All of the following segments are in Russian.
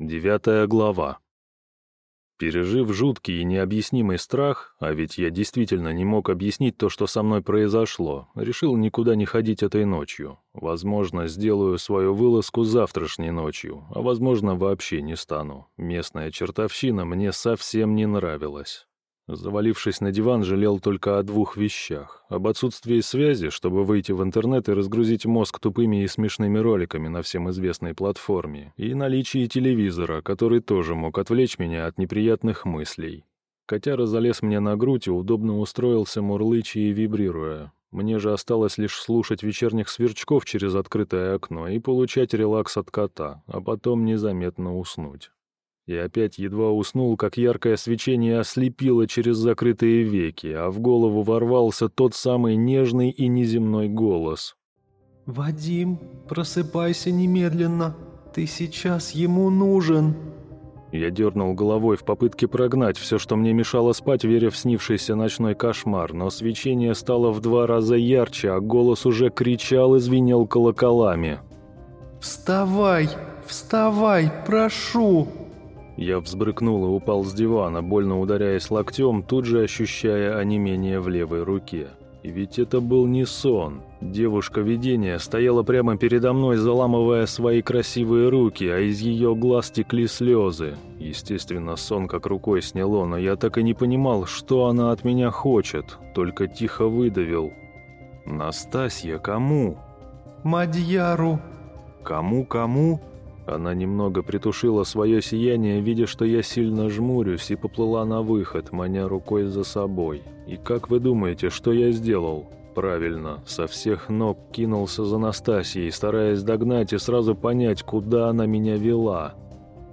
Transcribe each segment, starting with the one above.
Девятая глава. Пережив жуткий и необъяснимый страх, а ведь я действительно не мог объяснить то, что со мной произошло, решил никуда не ходить этой ночью. Возможно, сделаю свою вылазку завтрашней ночью, а возможно, вообще не стану. Местная чертовщина мне совсем не нравилась. Завалившись на диван, жалел только о двух вещах. Об отсутствии связи, чтобы выйти в интернет и разгрузить мозг тупыми и смешными роликами на всем известной платформе, и наличии телевизора, который тоже мог отвлечь меня от неприятных мыслей. Котяра залез мне на грудь и удобно устроился, мурлыча и вибрируя. Мне же осталось лишь слушать вечерних сверчков через открытое окно и получать релакс от кота, а потом незаметно уснуть. И опять едва уснул, как яркое свечение ослепило через закрытые веки, а в голову ворвался тот самый нежный и неземной голос. «Вадим, просыпайся немедленно, ты сейчас ему нужен!» Я дернул головой в попытке прогнать все, что мне мешало спать, веря в снившийся ночной кошмар, но свечение стало в два раза ярче, а голос уже кричал и звенел колоколами. «Вставай! Вставай! Прошу!» Я взбрыкнул и упал с дивана, больно ударяясь локтем, тут же ощущая онемение в левой руке. И ведь это был не сон. Девушка-видение стояла прямо передо мной, заламывая свои красивые руки, а из ее глаз текли слезы. Естественно, сон как рукой сняло, но я так и не понимал, что она от меня хочет, только тихо выдавил. «Настасья, кому?» «Мадьяру». «Кому-кому?» Она немного притушила свое сияние, видя, что я сильно жмурюсь, и поплыла на выход, маня рукой за собой. И как вы думаете, что я сделал? Правильно, со всех ног кинулся за Настасьей, стараясь догнать и сразу понять, куда она меня вела.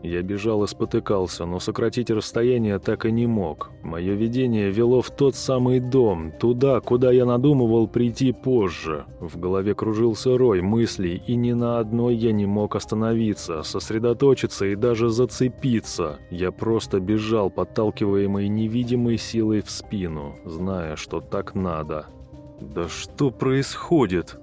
Я бежал и спотыкался, но сократить расстояние так и не мог. Мое видение вело в тот самый дом, туда, куда я надумывал прийти позже. В голове кружился рой мыслей, и ни на одной я не мог остановиться, сосредоточиться и даже зацепиться. Я просто бежал, подталкиваемый невидимой силой в спину, зная, что так надо. «Да что происходит?»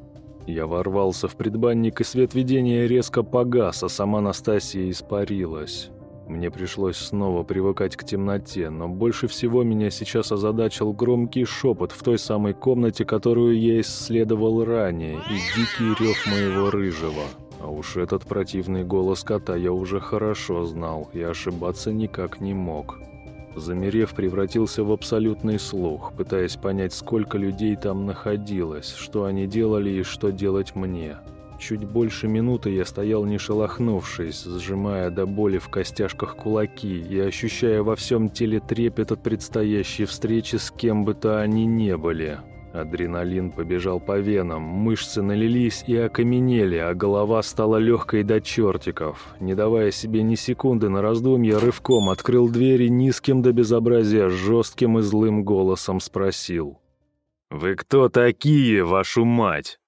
Я ворвался в предбанник, и свет видения резко погас, а сама Настасья испарилась. Мне пришлось снова привыкать к темноте, но больше всего меня сейчас озадачил громкий шепот в той самой комнате, которую я исследовал ранее, и дикий рев моего рыжего. А уж этот противный голос кота я уже хорошо знал и ошибаться никак не мог. Замерев, превратился в абсолютный слух, пытаясь понять, сколько людей там находилось, что они делали и что делать мне. Чуть больше минуты я стоял не шелохнувшись, сжимая до боли в костяшках кулаки и ощущая во всем теле трепет от предстоящей встречи с кем бы то они не были. Адреналин побежал по венам, мышцы налились и окаменели, а голова стала легкой до чертиков. Не давая себе ни секунды на раздумье, рывком открыл двери низким до безобразия, жестким и злым голосом спросил. «Вы кто такие, вашу мать?»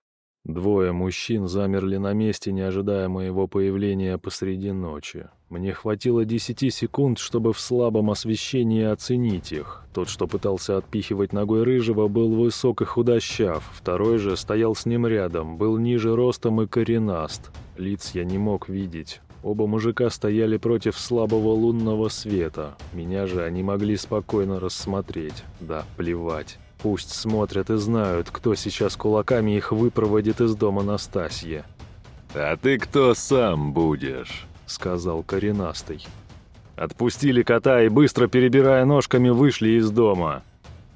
Двое мужчин замерли на месте, не ожидая моего появления посреди ночи. Мне хватило десяти секунд, чтобы в слабом освещении оценить их. Тот, что пытался отпихивать ногой рыжего, был высок и худощав. Второй же стоял с ним рядом, был ниже ростом и коренаст. Лиц я не мог видеть. Оба мужика стояли против слабого лунного света. Меня же они могли спокойно рассмотреть. Да, плевать. Пусть смотрят и знают, кто сейчас кулаками их выпроводит из дома Настасья. «А ты кто сам будешь?» — сказал коренастый. Отпустили кота и, быстро перебирая ножками, вышли из дома.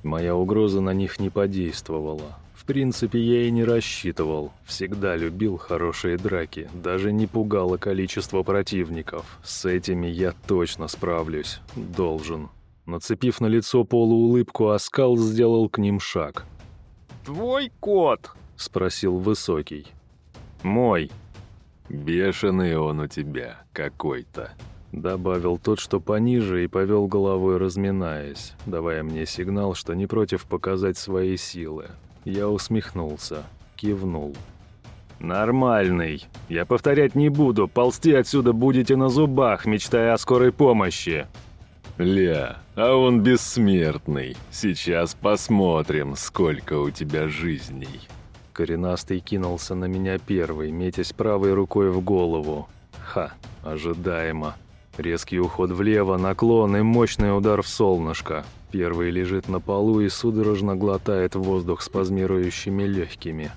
Моя угроза на них не подействовала. В принципе, я и не рассчитывал. Всегда любил хорошие драки. Даже не пугало количество противников. С этими я точно справлюсь. Должен. Нацепив на лицо полуулыбку, Оскал сделал к ним шаг. «Твой кот?» — спросил Высокий. «Мой». «Бешеный он у тебя какой-то», — добавил тот, что пониже, и повел головой, разминаясь, давая мне сигнал, что не против показать свои силы. Я усмехнулся, кивнул. «Нормальный. Я повторять не буду, ползти отсюда будете на зубах, мечтая о скорой помощи». «Ля, а он бессмертный. Сейчас посмотрим, сколько у тебя жизней». Коренастый кинулся на меня первый, метясь правой рукой в голову. Ха, ожидаемо. Резкий уход влево, наклон и мощный удар в солнышко. Первый лежит на полу и судорожно глотает воздух спазмирующими легкими.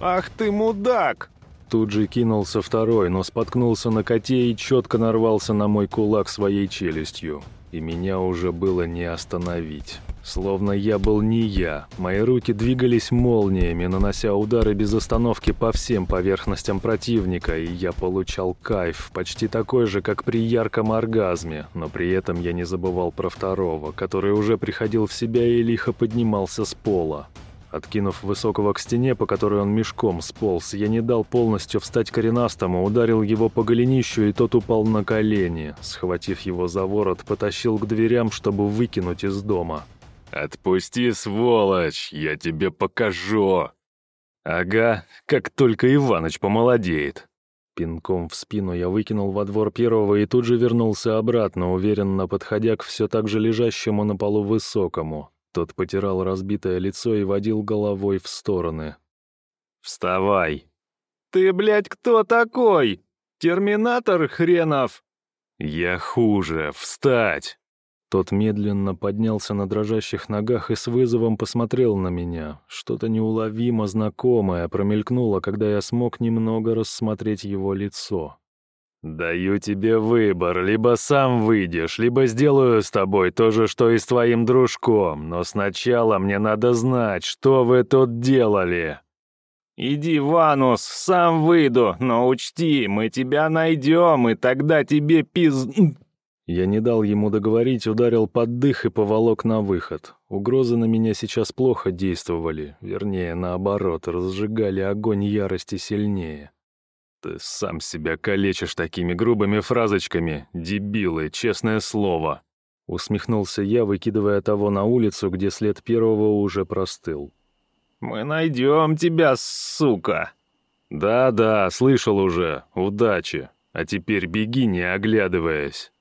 «Ах ты мудак!» Тут же кинулся второй, но споткнулся на коте и четко нарвался на мой кулак своей челюстью. И меня уже было не остановить. Словно я был не я. Мои руки двигались молниями, нанося удары без остановки по всем поверхностям противника, и я получал кайф, почти такой же, как при ярком оргазме, но при этом я не забывал про второго, который уже приходил в себя и лихо поднимался с пола. Откинув высокого к стене, по которой он мешком сполз, я не дал полностью встать коренастому, ударил его по голенищу, и тот упал на колени. Схватив его за ворот, потащил к дверям, чтобы выкинуть из дома. «Отпусти, сволочь, я тебе покажу!» «Ага, как только Иваныч помолодеет!» Пинком в спину я выкинул во двор первого и тут же вернулся обратно, уверенно подходя к все так же лежащему на полу высокому. Тот потирал разбитое лицо и водил головой в стороны. «Вставай!» «Ты, блядь, кто такой? Терминатор хренов?» «Я хуже! Встать!» Тот медленно поднялся на дрожащих ногах и с вызовом посмотрел на меня. Что-то неуловимо знакомое промелькнуло, когда я смог немного рассмотреть его лицо. «Даю тебе выбор, либо сам выйдешь, либо сделаю с тобой то же, что и с твоим дружком, но сначала мне надо знать, что вы тут делали». «Иди, Ванус, сам выйду, но учти, мы тебя найдем, и тогда тебе пиз...» Я не дал ему договорить, ударил под дых и поволок на выход. Угрозы на меня сейчас плохо действовали, вернее, наоборот, разжигали огонь ярости сильнее. «Ты сам себя калечишь такими грубыми фразочками, дебилы, честное слово!» Усмехнулся я, выкидывая того на улицу, где след первого уже простыл. «Мы найдем тебя, сука!» «Да-да, слышал уже. Удачи. А теперь беги, не оглядываясь».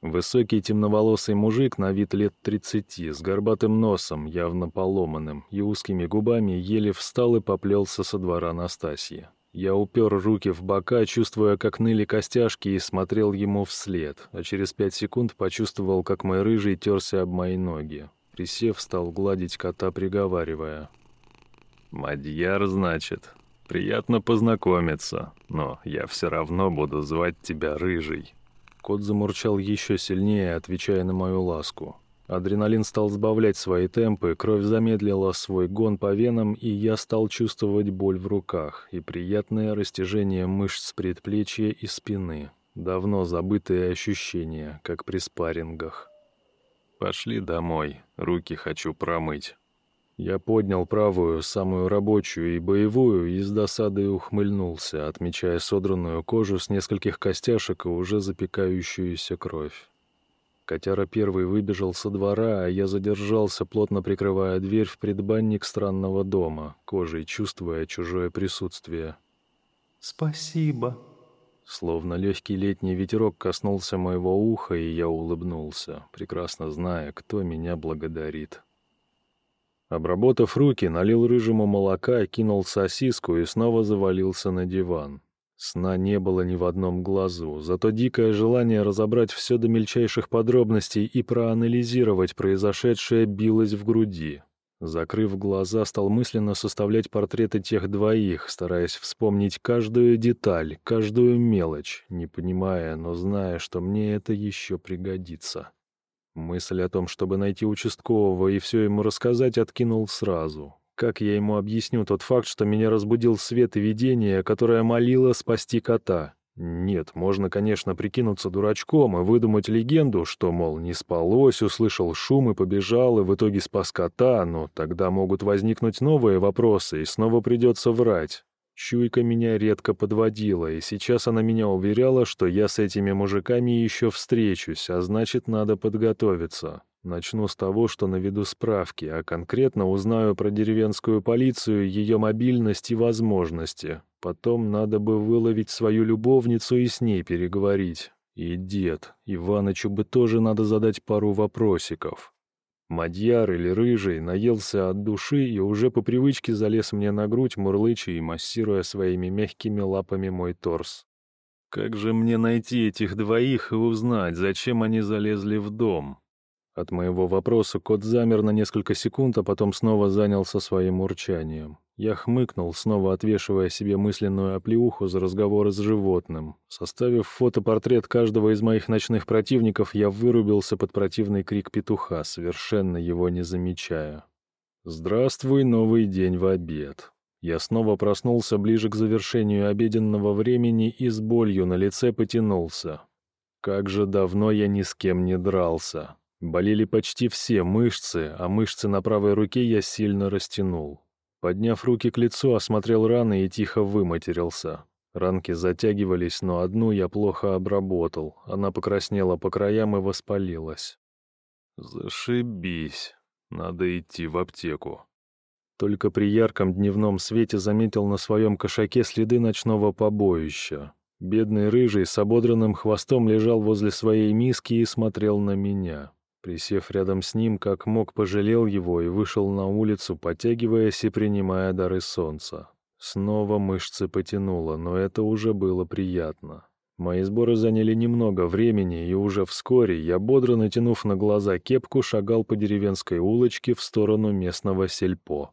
Высокий темноволосый мужик на вид лет тридцати, с горбатым носом, явно поломанным, и узкими губами еле встал и поплелся со двора Настасьи. Я упер руки в бока, чувствуя, как ныли костяшки, и смотрел ему вслед, а через пять секунд почувствовал, как мой рыжий терся об мои ноги. Присев, стал гладить кота, приговаривая. «Мадьяр, значит. Приятно познакомиться, но я все равно буду звать тебя Рыжий». Кот замурчал еще сильнее, отвечая на мою ласку. Адреналин стал сбавлять свои темпы, кровь замедлила свой гон по венам, и я стал чувствовать боль в руках и приятное растяжение мышц предплечья и спины. Давно забытые ощущения, как при спаррингах. «Пошли домой, руки хочу промыть». Я поднял правую, самую рабочую и боевую, и с досадой ухмыльнулся, отмечая содранную кожу с нескольких костяшек и уже запекающуюся кровь. Котяра первый выбежал со двора, а я задержался, плотно прикрывая дверь в предбанник странного дома, кожей чувствуя чужое присутствие. «Спасибо». Словно легкий летний ветерок коснулся моего уха, и я улыбнулся, прекрасно зная, кто меня благодарит. Обработав руки, налил рыжему молока, кинул сосиску и снова завалился на диван. Сна не было ни в одном глазу, зато дикое желание разобрать все до мельчайших подробностей и проанализировать произошедшее билось в груди. Закрыв глаза, стал мысленно составлять портреты тех двоих, стараясь вспомнить каждую деталь, каждую мелочь, не понимая, но зная, что мне это еще пригодится. Мысль о том, чтобы найти участкового и все ему рассказать, откинул сразу. Как я ему объясню тот факт, что меня разбудил свет и видение, которое молило спасти кота? Нет, можно, конечно, прикинуться дурачком и выдумать легенду, что, мол, не спалось, услышал шум и побежал, и в итоге спас кота, но тогда могут возникнуть новые вопросы, и снова придется врать. Чуйка меня редко подводила, и сейчас она меня уверяла, что я с этими мужиками еще встречусь, а значит, надо подготовиться. Начну с того, что наведу справки, а конкретно узнаю про деревенскую полицию, ее мобильность и возможности. Потом надо бы выловить свою любовницу и с ней переговорить. И дед, Иванычу бы тоже надо задать пару вопросиков. Мадьяр или рыжий наелся от души и уже по привычке залез мне на грудь, мурлыча и массируя своими мягкими лапами мой торс. Как же мне найти этих двоих и узнать, зачем они залезли в дом? От моего вопроса кот замер на несколько секунд, а потом снова занялся своим урчанием. Я хмыкнул, снова отвешивая себе мысленную оплеуху за разговоры с животным. Составив фотопортрет каждого из моих ночных противников, я вырубился под противный крик петуха, совершенно его не замечая. «Здравствуй, новый день в обед». Я снова проснулся ближе к завершению обеденного времени и с болью на лице потянулся. Как же давно я ни с кем не дрался. Болели почти все мышцы, а мышцы на правой руке я сильно растянул. Подняв руки к лицу, осмотрел раны и тихо выматерился. Ранки затягивались, но одну я плохо обработал. Она покраснела по краям и воспалилась. Зашибись. Надо идти в аптеку. Только при ярком дневном свете заметил на своем кошаке следы ночного побоища. Бедный рыжий с ободранным хвостом лежал возле своей миски и смотрел на меня. Присев рядом с ним, как мог, пожалел его и вышел на улицу, потягиваясь и принимая дары солнца. Снова мышцы потянуло, но это уже было приятно. Мои сборы заняли немного времени, и уже вскоре я, бодро натянув на глаза кепку, шагал по деревенской улочке в сторону местного сельпо.